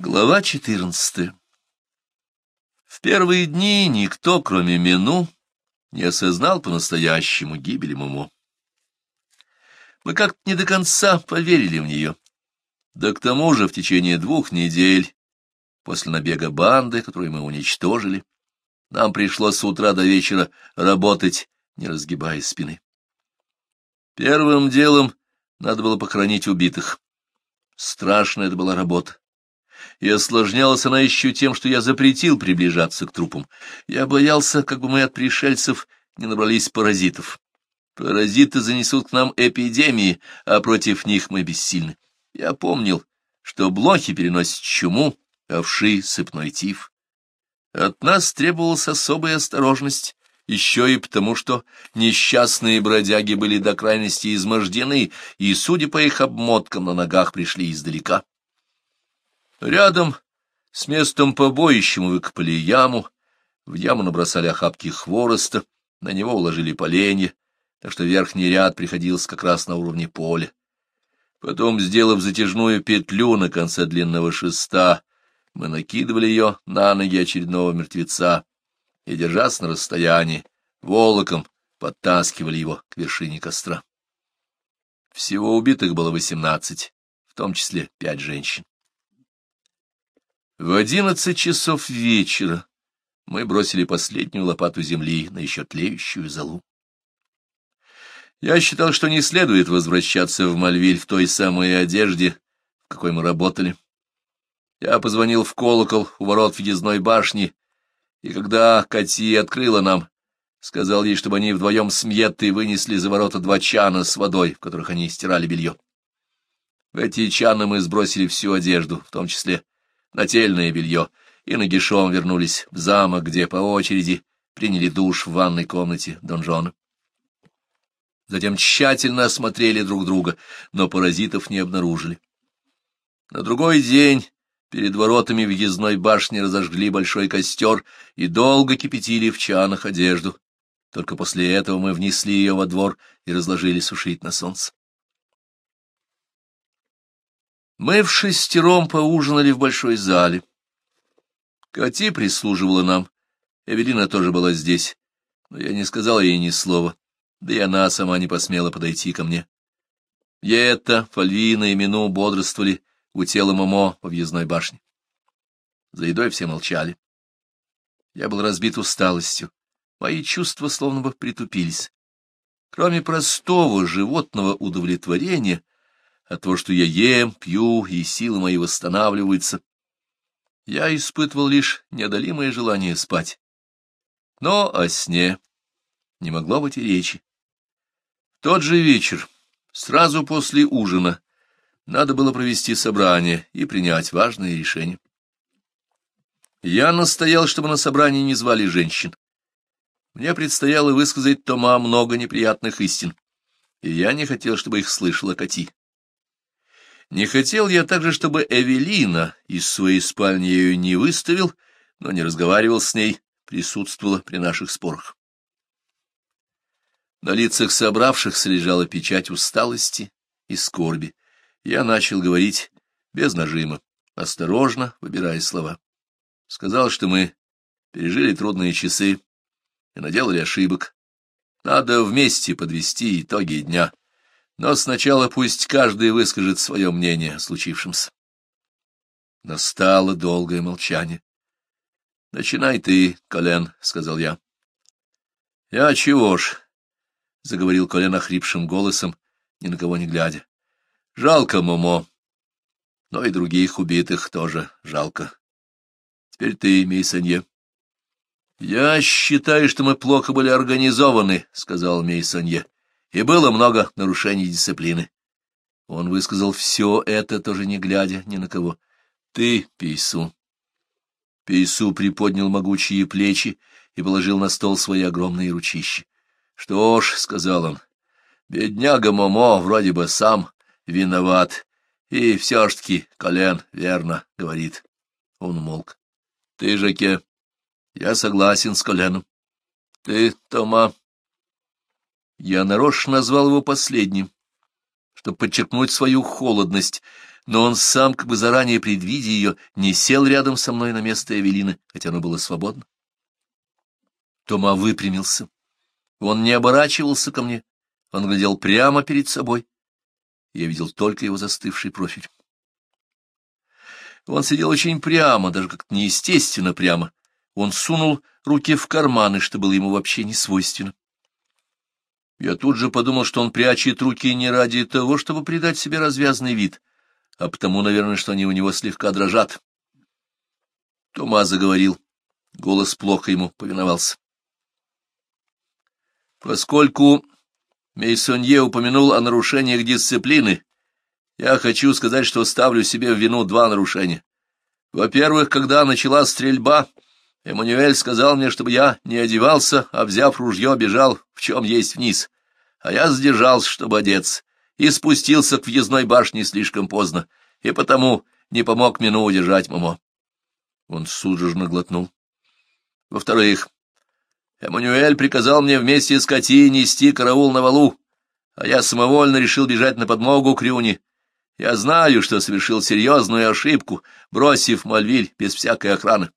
Глава 14. В первые дни никто, кроме Мину, не осознал по-настоящему гибели Мумо. Мы как-то не до конца поверили в нее. Да к тому же в течение двух недель, после набега банды, которую мы уничтожили, нам пришлось с утра до вечера работать, не разгибая спины. Первым делом надо было похоронить убитых. Страшная это была работа и осложнялась она еще тем, что я запретил приближаться к трупам. Я боялся, как бы мы от пришельцев не набрались паразитов. Паразиты занесут к нам эпидемии, а против них мы бессильны. Я помнил, что блохи переносят чуму, а вши — сыпной тиф. От нас требовалась особая осторожность, еще и потому, что несчастные бродяги были до крайности измождены и, судя по их обмоткам, на ногах пришли издалека. Рядом с местом побоищем выкопали яму, в яму набросали охапки хвороста, на него уложили поленья, так что верхний ряд приходился как раз на уровне поля. Потом, сделав затяжную петлю на конце длинного шеста, мы накидывали ее на ноги очередного мертвеца и, держась на расстоянии, волоком подтаскивали его к вершине костра. Всего убитых было восемнадцать, в том числе пять женщин. В одиннадцать часов вечера мы бросили последнюю лопату земли на еще тлеющую залу. Я считал, что не следует возвращаться в Мальвиль в той самой одежде, в какой мы работали. Я позвонил в колокол у ворот въездной башни, и когда Кати открыла нам, сказал ей, чтобы они вдвоем с Мьеттой вынесли за ворота два чана с водой, в которых они стирали белье. В эти чаны мы сбросили всю одежду, в том числе нательное белье, и нагишом вернулись в замок, где по очереди приняли душ в ванной комнате донжона. Затем тщательно осмотрели друг друга, но паразитов не обнаружили. На другой день перед воротами въездной башни разожгли большой костер и долго кипятили в чанах одежду. Только после этого мы внесли ее во двор и разложили сушить на солнце. Мы в шестером поужинали в большой зале. Кати прислуживала нам. Эвелина тоже была здесь. Но я не сказал ей ни слова. Да и она сама не посмела подойти ко мне. Мьетта, Фальвина и Мину бодрствовали у тела Момо во въездной башне. За едой все молчали. Я был разбит усталостью. Мои чувства словно бы притупились. Кроме простого животного удовлетворения, от того, что я ем, пью, и силы мои восстанавливаются. Я испытывал лишь неодолимое желание спать. Но о сне не могло быть и речи. В тот же вечер, сразу после ужина, надо было провести собрание и принять важное решение. Я настоял, чтобы на собрании не звали женщин. Мне предстояло высказать Тома много неприятных истин, и я не хотел, чтобы их слышала Кати. Не хотел я также, чтобы Эвелина из своей спальни ее не выставил, но не разговаривал с ней, присутствовала при наших спорах. На лицах собравшихся лежала печать усталости и скорби. Я начал говорить без нажима, осторожно выбирая слова. Сказал, что мы пережили трудные часы и наделали ошибок. Надо вместе подвести итоги дня. Но сначала пусть каждый выскажет свое мнение о случившемся. Настало долгое молчание. — Начинай ты, Колен, — сказал я. — Я чего ж, — заговорил Колен охрипшим голосом, ни на кого не глядя. — Жалко Момо, но и других убитых тоже жалко. Теперь ты, Мейсонье. — Я считаю, что мы плохо были организованы, — сказал Мейсонье и было много нарушений дисциплины. Он высказал все это, тоже не глядя ни на кого. «Ты, Пейсу!» Пейсу приподнял могучие плечи и положил на стол свои огромные ручища. «Что ж», — сказал он, — «бедняга Момо вроде бы сам виноват, и все ж таки Колен верно говорит». Он умолк. «Ты, Жаке, я согласен с Коленом». «Ты, Тома, я нарочно назвал его последним, чтобы подчеркнуть свою холодность, но он сам, как бы заранее предвидя ее, не сел рядом со мной на место Эвелины, хотя оно было свободно. Тома выпрямился. Он не оборачивался ко мне, он глядел прямо перед собой. Я видел только его застывший профиль. Он сидел очень прямо, даже как-то неестественно прямо. Он сунул руки в карманы, что было ему вообще не свойственно. Я тут же подумал, что он прячет руки не ради того, чтобы придать себе развязный вид, а потому, наверное, что они у него слегка дрожат. Тома заговорил. Голос плохо ему повиновался. Поскольку Мейсонье упомянул о нарушениях дисциплины, я хочу сказать, что ставлю себе в вину два нарушения. Во-первых, когда началась стрельба, Эммануэль сказал мне, чтобы я не одевался, а, взяв ружье, бежал, в чем есть вниз. А я задержался, чтобы одеться, и спустился к въездной башне слишком поздно, и потому не помог Мину удержать Мамо. Он судорожно глотнул. Во-вторых, Эммануэль приказал мне вместе с Кати нести караул на валу, а я самовольно решил бежать на подмогу к Рюне. Я знаю, что совершил серьезную ошибку, бросив Мальвиль без всякой охраны.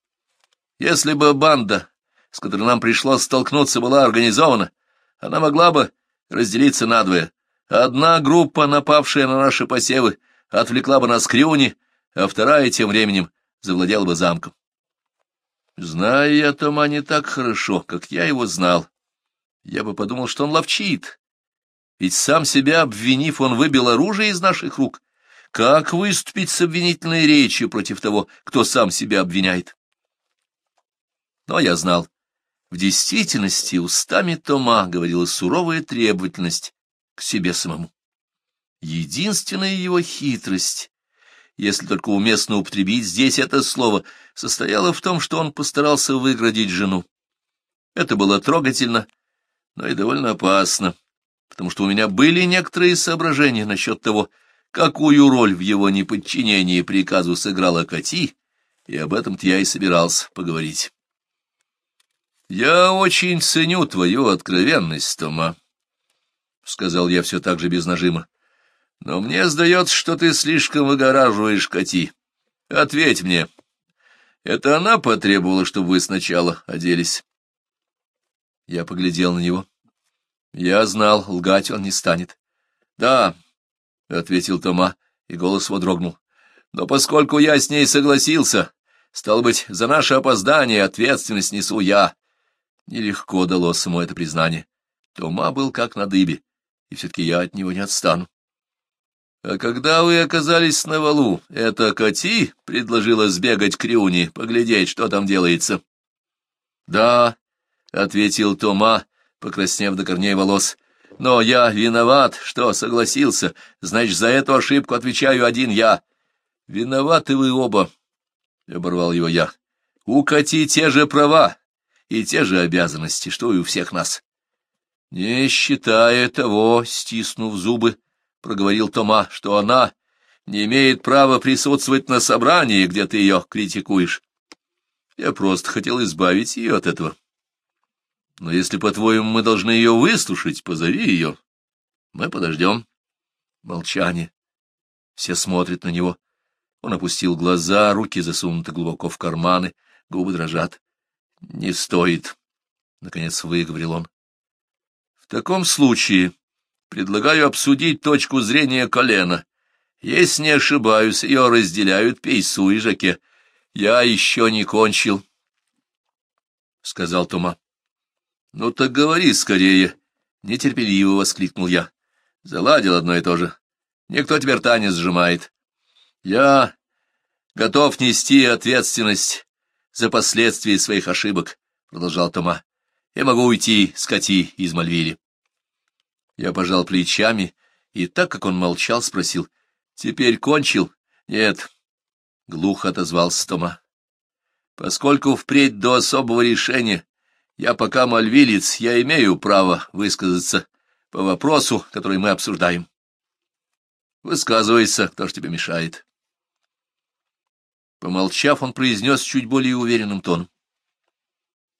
Если бы банда, с которой нам пришлось столкнуться, была организована, она могла бы разделиться надвое. Одна группа, напавшая на наши посевы, отвлекла бы нас к Рюне, а вторая тем временем завладела бы замком. Зная я Тома не так хорошо, как я его знал, я бы подумал, что он ловчит. Ведь сам себя обвинив, он выбил оружие из наших рук. Как выступить с обвинительной речью против того, кто сам себя обвиняет? но я знал. В действительности устами Тома говорила суровая требовательность к себе самому. Единственная его хитрость, если только уместно употребить здесь это слово, состояла в том, что он постарался выградить жену. Это было трогательно, но и довольно опасно, потому что у меня были некоторые соображения насчет того, какую роль в его неподчинении приказу сыграла Кати, и об этом-то я и собирался поговорить. Я очень ценю твою откровенность, Тома, — сказал я все так же без нажима. Но мне сдается, что ты слишком выгораживаешь коти. Ответь мне. Это она потребовала, чтобы вы сначала оделись. Я поглядел на него. Я знал, лгать он не станет. — Да, — ответил Тома, и голос его дрогнул. — Но поскольку я с ней согласился, стал быть, за наше опоздание ответственность несу я. Нелегко далось ему это признание. Тома был как на дыбе, и все-таки я от него не отстану. — А когда вы оказались на валу, эта Кати предложила сбегать к Рюне, поглядеть, что там делается? — Да, — ответил Тома, покраснев до корней волос. — Но я виноват, что согласился. Значит, за эту ошибку отвечаю один я. — Виноваты вы оба, — оборвал его я. — У Кати те же права, и те же обязанности, что и у всех нас. — Не считая того, — стиснув зубы, — проговорил Тома, — что она не имеет права присутствовать на собрании, где ты ее критикуешь. Я просто хотел избавить ее от этого. Но если, по-твоему, мы должны ее выслушать, позови ее. Мы подождем. Молчание. Все смотрят на него. Он опустил глаза, руки засунуты глубоко в карманы, губы дрожат. — Не стоит, — наконец выговорил он. — В таком случае предлагаю обсудить точку зрения колена. Если не ошибаюсь, ее разделяют Пейсу и Жаке. Я еще не кончил, — сказал Тома. — Ну так говори скорее, — нетерпеливо воскликнул я. Заладил одно и то же. Никто теперь рта не сжимает. Я готов нести ответственность за последствия своих ошибок, — продолжал Тома. — Я могу уйти, скоти, из Мальвили. Я пожал плечами и, так как он молчал, спросил. — Теперь кончил? — Нет. — глухо отозвался Тома. — Поскольку впредь до особого решения я пока мальвилец, я имею право высказаться по вопросу, который мы обсуждаем. — Высказывайся, кто ж тебе мешает. — Помолчав, он произнес чуть более уверенным тоном.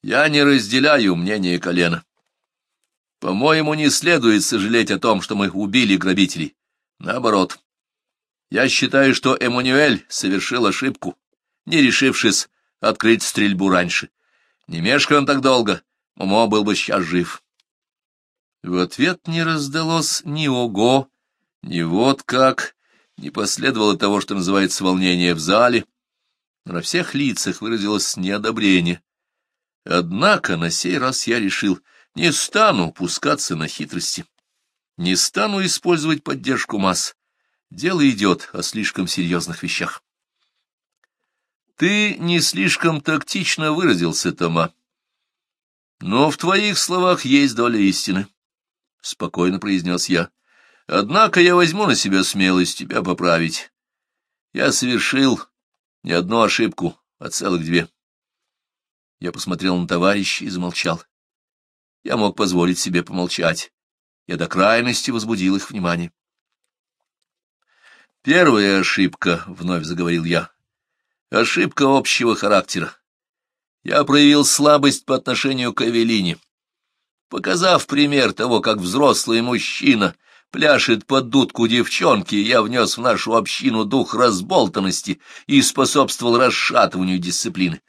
«Я не разделяю мнение колена. По-моему, не следует сожалеть о том, что мы убили грабителей. Наоборот, я считаю, что Эммануэль совершил ошибку, не решившись открыть стрельбу раньше. Не мешкай он так долго, Момо был бы сейчас жив». В ответ не раздалось ни «ого», ни «вот как», не последовало того, что называется волнение в зале, но на всех лицах выразилось неодобрение. Однако на сей раз я решил, не стану пускаться на хитрости, не стану использовать поддержку масс. Дело идет о слишком серьезных вещах. Ты не слишком тактично выразился, Тома. Но в твоих словах есть доля истины, — спокойно произнес я. Однако я возьму на себя смелость тебя поправить. Я совершил не одну ошибку, а целых две. Я посмотрел на товарища и замолчал. Я мог позволить себе помолчать. Я до крайности возбудил их внимание. «Первая ошибка», — вновь заговорил я, — «ошибка общего характера. Я проявил слабость по отношению к Эвелине, показав пример того, как взрослый мужчина — пляшет под дудку девчонки, я внес в нашу общину дух разболтанности и способствовал расшатыванию дисциплины.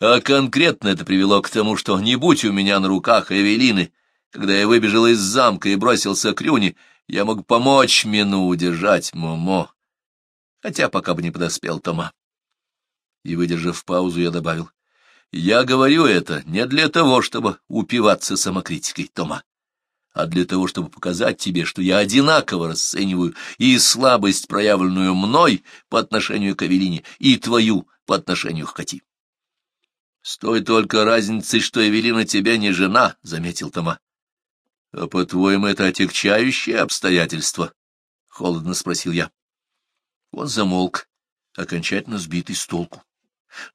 А конкретно это привело к тому, что не будь у меня на руках Эвелины, когда я выбежал из замка и бросился к Рюне, я мог помочь Мину удержать Момо, хотя пока бы не подоспел Тома. И, выдержав паузу, я добавил, «Я говорю это не для того, чтобы упиваться самокритикой Тома а для того, чтобы показать тебе, что я одинаково расцениваю и слабость, проявленную мной по отношению к Эвелине, и твою по отношению к Кати. — С той только разницей, что Эвелина тебе не жена, — заметил Тома. — А, по-твоему, это отягчающее обстоятельство? — холодно спросил я. Он замолк, окончательно сбитый с толку.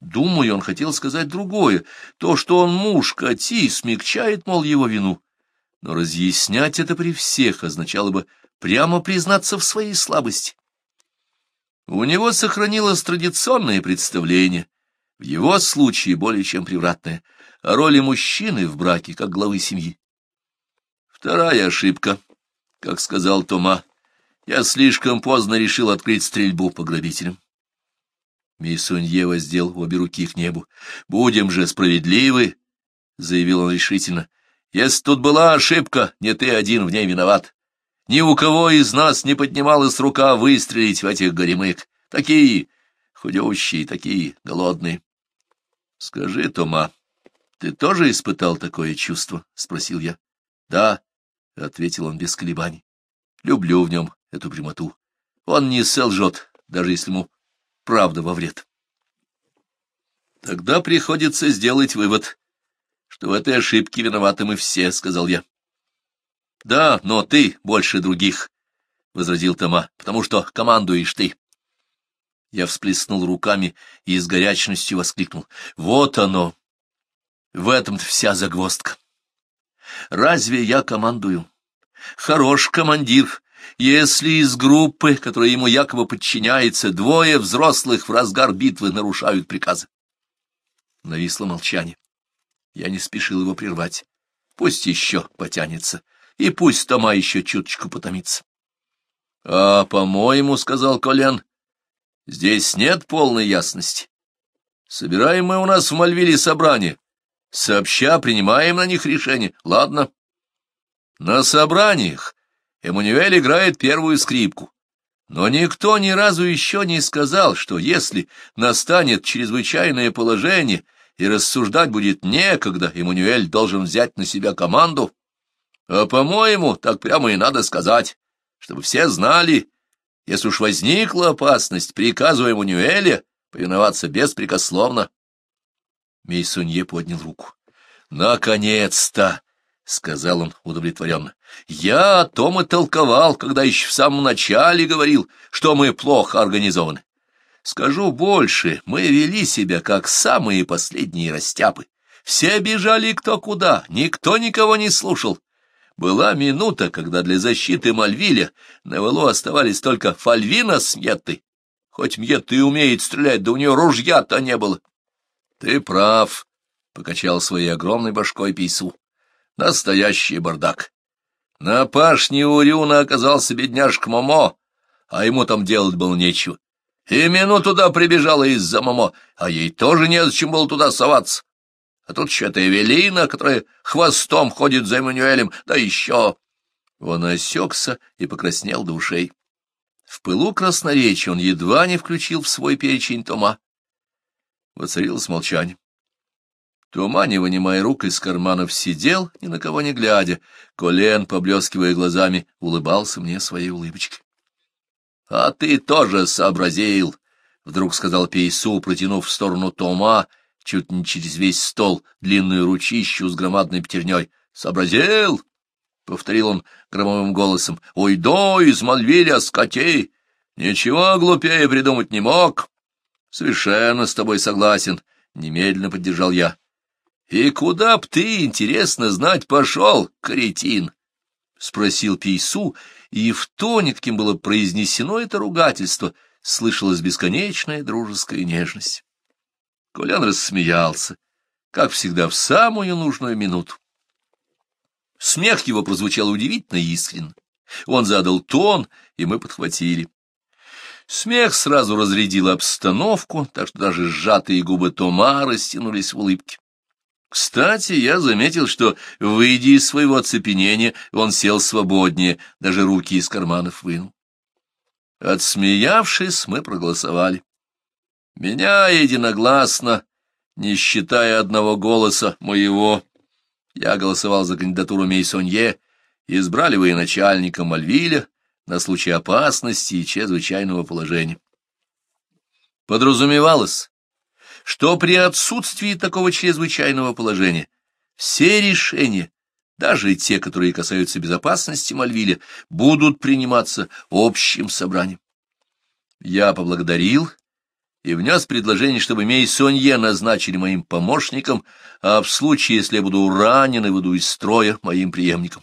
Думаю, он хотел сказать другое. То, что он муж Кати, смягчает, мол, его вину но разъяснять это при всех означало бы прямо признаться в своей слабости. У него сохранилось традиционное представление, в его случае более чем превратное, о роли мужчины в браке как главы семьи. Вторая ошибка, как сказал Тома, я слишком поздно решил открыть стрельбу по грабителям. Миссунье воздел обе руки к небу. «Будем же справедливы!» — заявил он решительно. Если тут была ошибка, не ты один в ней виноват. Ни у кого из нас не поднималась рука выстрелить в этих горемык. Такие худеющие, такие голодные. — Скажи, Тома, ты тоже испытал такое чувство? — спросил я. — Да, — ответил он без колебаний. — Люблю в нем эту прямоту. Он не солжет, даже если ему правда во вред. Тогда приходится сделать вывод что в этой ошибке виноваты мы все, — сказал я. — Да, но ты больше других, — возразил Тома, — потому что командуешь ты. Я всплеснул руками и с горячностью воскликнул. — Вот оно! В этом-то вся загвоздка. Разве я командую? Хорош командир, если из группы, которая ему якобы подчиняется, двое взрослых в разгар битвы нарушают приказы. Нависло молчание. Я не спешил его прервать. Пусть еще потянется, и пусть Тома еще чуточку потомится. — А, по-моему, — сказал Колян, — здесь нет полной ясности. Собираем мы у нас в Мальвиле собрание. Сообща принимаем на них решение. Ладно. На собраниях Эммануэль играет первую скрипку. Но никто ни разу еще не сказал, что если настанет чрезвычайное положение — и рассуждать будет некогда, Эммануэль должен взять на себя команду. А, по-моему, так прямо и надо сказать, чтобы все знали, если уж возникла опасность, приказу Эммануэля повиноваться беспрекословно. Мейсунье поднял руку. «Наконец-то!» — сказал он удовлетворенно. «Я о том и толковал, когда еще в самом начале говорил, что мы плохо организованы. Скажу больше, мы вели себя как самые последние растяпы. Все бежали кто куда, никто никого не слушал. Была минута, когда для защиты Мальвиля на валу оставались только Фальвина с Мьеттой. Хоть Мьетта и умеет стрелять, да у нее ружья-то не было. — Ты прав, — покачал своей огромной башкой Пейсу. — Настоящий бардак. На пашне у Рюны оказался бедняжка Момо, а ему там делать было нечего. И Мину туда прибежала из-за Момо, а ей тоже не зачем было туда соваться. А тут еще эта Эвелина, которая хвостом ходит за Эммануэлем, да еще...» Он осекся и покраснел до ушей. В пылу красноречия он едва не включил в свой перечень Тома. Воцарилось молчание. Тома, не вынимая рук из карманов, сидел, ни на кого не глядя. Колен, поблескивая глазами, улыбался мне своей улыбочкой. — А ты тоже сообразил, — вдруг сказал Пейсу, протянув в сторону Тома, чуть не через весь стол, длинную ручищу с громадной пятерней. — Сообразил? — повторил он громовым голосом. — Уйду из Манвиля, скоти! Ничего глупее придумать не мог. — Совершенно с тобой согласен, — немедленно поддержал я. — И куда б ты, интересно знать, пошел, кретин? —— спросил Пейсу, и в тоне, таким было произнесено это ругательство, слышалась бесконечная дружеская нежность. Колян рассмеялся, как всегда, в самую нужную минуту. Смех его прозвучал удивительно искренне. Он задал тон, и мы подхватили. Смех сразу разрядил обстановку, так что даже сжатые губы Тома растянулись в улыбке. Кстати, я заметил, что, выйдя из своего оцепенения, он сел свободнее, даже руки из карманов вынул. Отсмеявшись, мы проголосовали. Меня единогласно, не считая одного голоса моего, я голосовал за кандидатуру Мейсонье, избрали военачальника Мальвиля на случай опасности и чрезвычайного положения. Подразумевалось, что при отсутствии такого чрезвычайного положения все решения, даже те, которые касаются безопасности Мальвиля, будут приниматься общим собранием. Я поблагодарил и внес предложение, чтобы Мейсонье назначили моим помощником, а в случае, если я буду ранен и выйду из строя, моим преемником.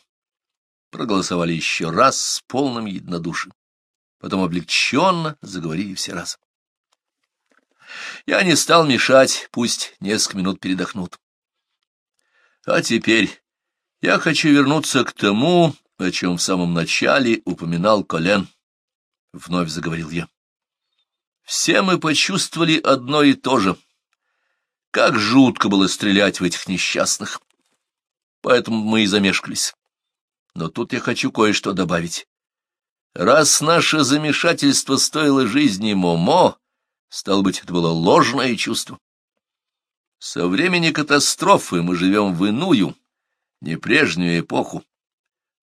Проголосовали еще раз с полным единодушием. Потом облегченно заговорили все разом. Я не стал мешать, пусть несколько минут передохнут. А теперь я хочу вернуться к тому, о чем в самом начале упоминал Колен. Вновь заговорил я. Все мы почувствовали одно и то же. Как жутко было стрелять в этих несчастных. Поэтому мы и замешкались. Но тут я хочу кое-что добавить. Раз наше замешательство стоило жизни Момо, Стало быть, это было ложное чувство. Со времени катастрофы мы живем в иную, не прежнюю эпоху.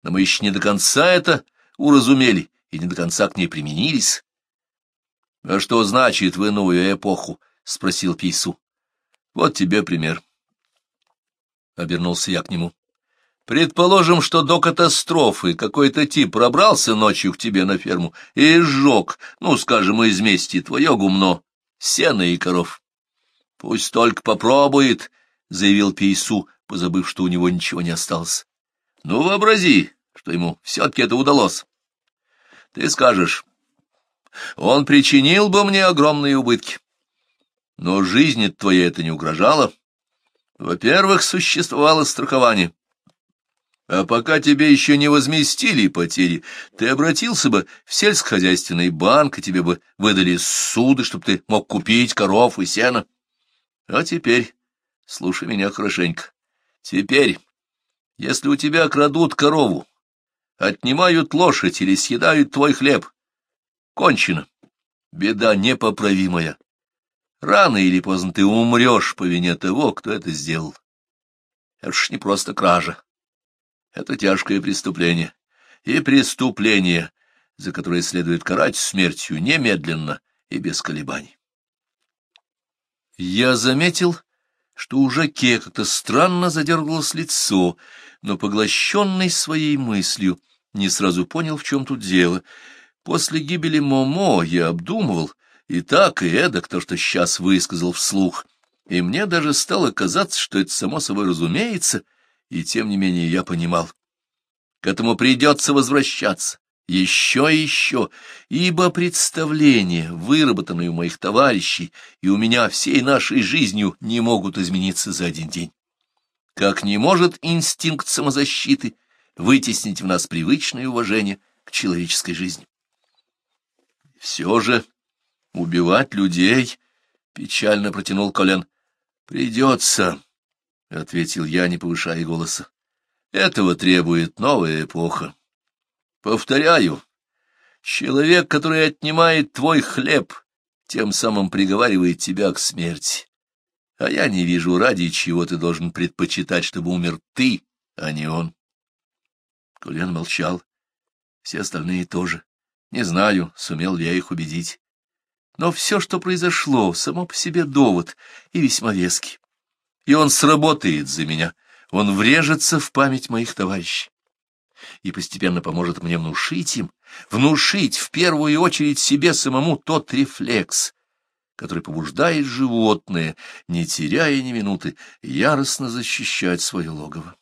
Но мы еще не до конца это уразумели и не до конца к ней применились. — А что значит в иную эпоху? — спросил Пейсу. — Вот тебе пример. Обернулся я к нему. Предположим, что до катастрофы какой-то тип пробрался ночью к тебе на ферму и сжег, ну, скажем, из мести твое гумно, сено и коров. — Пусть только попробует, — заявил Пейсу, позабыв, что у него ничего не осталось. — Ну, вообрази, что ему все-таки это удалось. Ты скажешь, он причинил бы мне огромные убытки. Но жизни твоей это не угрожало. Во-первых, существовало страхование. — а пока тебе еще не возместили потери, ты обратился бы в сельскохозяйственный банк, и тебе бы выдали суды, чтобы ты мог купить коров и сено. А теперь слушай меня хорошенько. Теперь, если у тебя крадут корову, отнимают лошадь или съедают твой хлеб, кончено. Беда непоправимая. Рано или поздно ты умрешь по вине того, кто это сделал. Это ж не просто кража. Это тяжкое преступление. И преступление, за которое следует карать смертью немедленно и без колебаний. Я заметил, что у Жаке как-то странно задергалось лицо, но, поглощенный своей мыслью, не сразу понял, в чем тут дело. После гибели Момо я обдумывал и так, и эдак то, что сейчас высказал вслух, и мне даже стало казаться, что это само собой разумеется — и тем не менее я понимал. К этому придется возвращаться. Еще и еще, ибо представления, выработанные у моих товарищей и у меня всей нашей жизнью, не могут измениться за один день. Как не может инстинкт самозащиты вытеснить в нас привычное уважение к человеческой жизни. Все же убивать людей, — печально протянул Колен, — придется. — ответил я, не повышая голоса. — Этого требует новая эпоха. Повторяю, человек, который отнимает твой хлеб, тем самым приговаривает тебя к смерти. А я не вижу, ради чего ты должен предпочитать, чтобы умер ты, а не он. Кулен молчал. Все остальные тоже. Не знаю, сумел ли я их убедить. Но все, что произошло, само по себе довод и весьма веский и он сработает за меня, он врежется в память моих товарищей и постепенно поможет мне внушить им, внушить в первую очередь себе самому тот рефлекс, который побуждает животное, не теряя ни минуты, яростно защищать свое логово.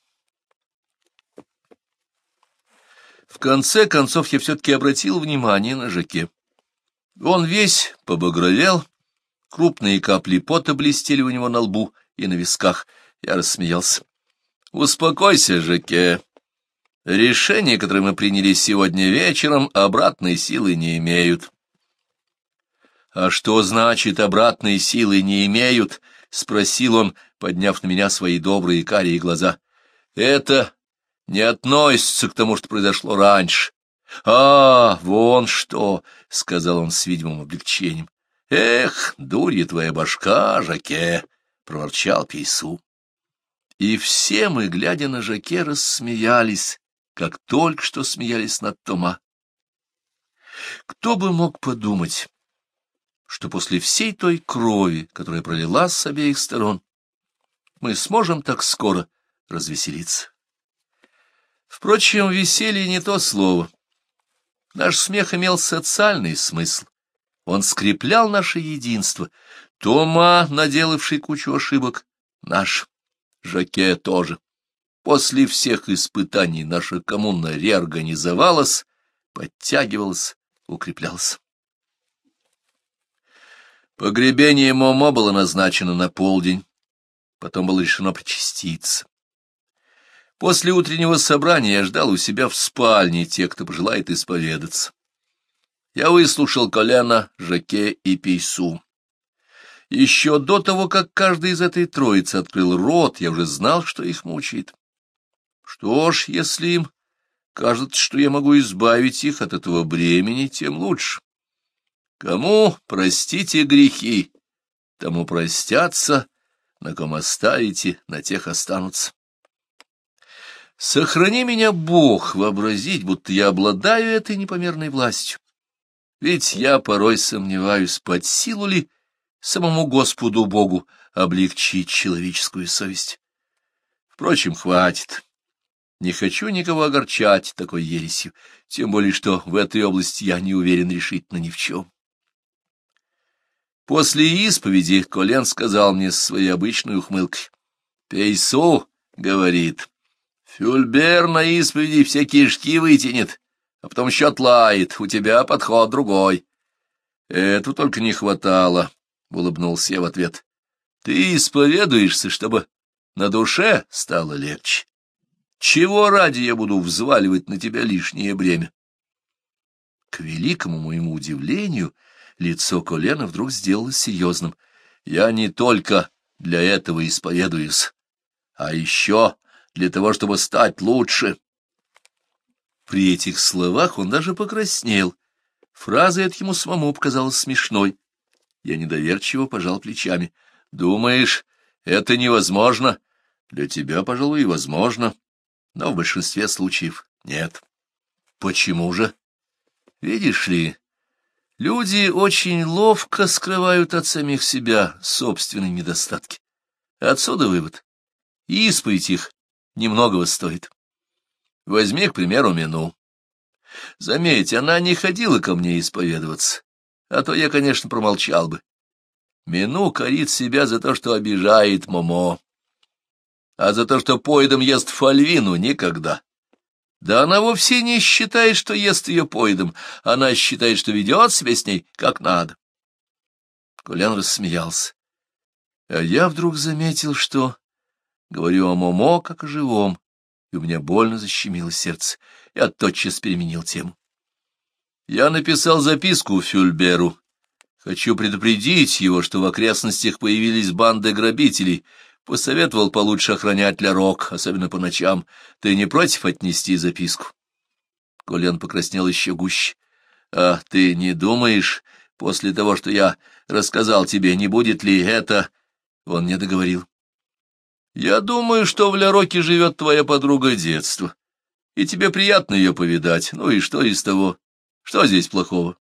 В конце концов я все-таки обратил внимание на Жаке. Он весь побагровел, крупные капли пота блестели у него на лбу и на висках. Я рассмеялся. «Успокойся, Жаке. Решения, которые мы приняли сегодня вечером, обратной силы не имеют». «А что значит, обратной силы не имеют?» — спросил он, подняв на меня свои добрые карие глаза. «Это не относится к тому, что произошло раньше». «А, вон что!» — сказал он с видимым облегчением. «Эх, дурья твоя башка, Жаке!» проворчал Кейсу. И все мы, глядя на Жаке, рассмеялись, как только что смеялись над Тома. Кто бы мог подумать, что после всей той крови, которая пролилась с обеих сторон, мы сможем так скоро развеселиться. Впрочем, веселье не то слово. Наш смех имел социальный смысл. Он скреплял наше единство — Тома, наделавший кучу ошибок, наш. Жаке тоже. После всех испытаний наша коммуна реорганизовалась, подтягивалась, укреплялась. Погребение Момо было назначено на полдень, потом было решено причаститься. После утреннего собрания я ждал у себя в спальне тех, кто пожелает исповедаться. Я выслушал Колена, Жаке и Пейсу. Еще до того, как каждый из этой троицы открыл рот, я уже знал, что их мучает. Что ж, если им кажется, что я могу избавить их от этого бремени, тем лучше. Кому простите грехи, тому простятся, на ком оставите, на тех останутся. Сохрани меня, Бог, вообразить, будто я обладаю этой непомерной властью. Ведь я порой сомневаюсь, под силу ли самому Господу Богу облегчить человеческую совесть. Впрочем, хватит. Не хочу никого огорчать такой ересью, тем более, что в этой области я не уверен решительно ни в чем. После исповеди Колен сказал мне с своей обычной ухмылкой. «Пейсо, — говорит, — Фюльбер на исповеди все кишки вытянет, а потом еще отлает, у тебя подход другой». Этого только не хватало. — улыбнулся я в ответ. — Ты исповедуешься, чтобы на душе стало легче. Чего ради я буду взваливать на тебя лишнее бремя? К великому моему удивлению лицо колена вдруг сделалось серьезным. Я не только для этого исповедуюсь, а еще для того, чтобы стать лучше. При этих словах он даже покраснел. Фраза эта ему самому показалась смешной, я недоверчиво пожал плечами. Думаешь, это невозможно? Для тебя, пожалуй, возможно, но в большинстве случаев нет. Почему же? Видишь ли, люди очень ловко скрывают от самих себя собственные недостатки. Отсюда вывод. Исповедь их немногого стоит. Возьми, к примеру, Мену. Заметь, она не ходила ко мне исповедоваться а то я, конечно, промолчал бы. Мену корит себя за то, что обижает Момо, а за то, что поедом ест Фальвину никогда. Да она вовсе не считает, что ест ее поедом, она считает, что ведет себя с ней как надо. Колен рассмеялся. А я вдруг заметил, что... Говорю о Момо как о живом, и у меня больно защемило сердце. Я тотчас переменил тему. Я написал записку Фюльберу. Хочу предупредить его, что в окрестностях появились банды грабителей. Посоветовал получше охранять Ларок, особенно по ночам. Ты не против отнести записку? Колен покраснел еще гуще. — А ты не думаешь, после того, что я рассказал тебе, не будет ли это... Он не договорил. — Я думаю, что в Ляроке живет твоя подруга детства, и тебе приятно ее повидать, ну и что из того? Что здесь плохого?